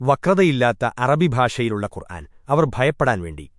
വക്രതയില്ലാത്ത അറബി ഭാഷയിലുള്ള ഖുർആൻ അവർ ഭയപ്പെടാൻ വേണ്ടി.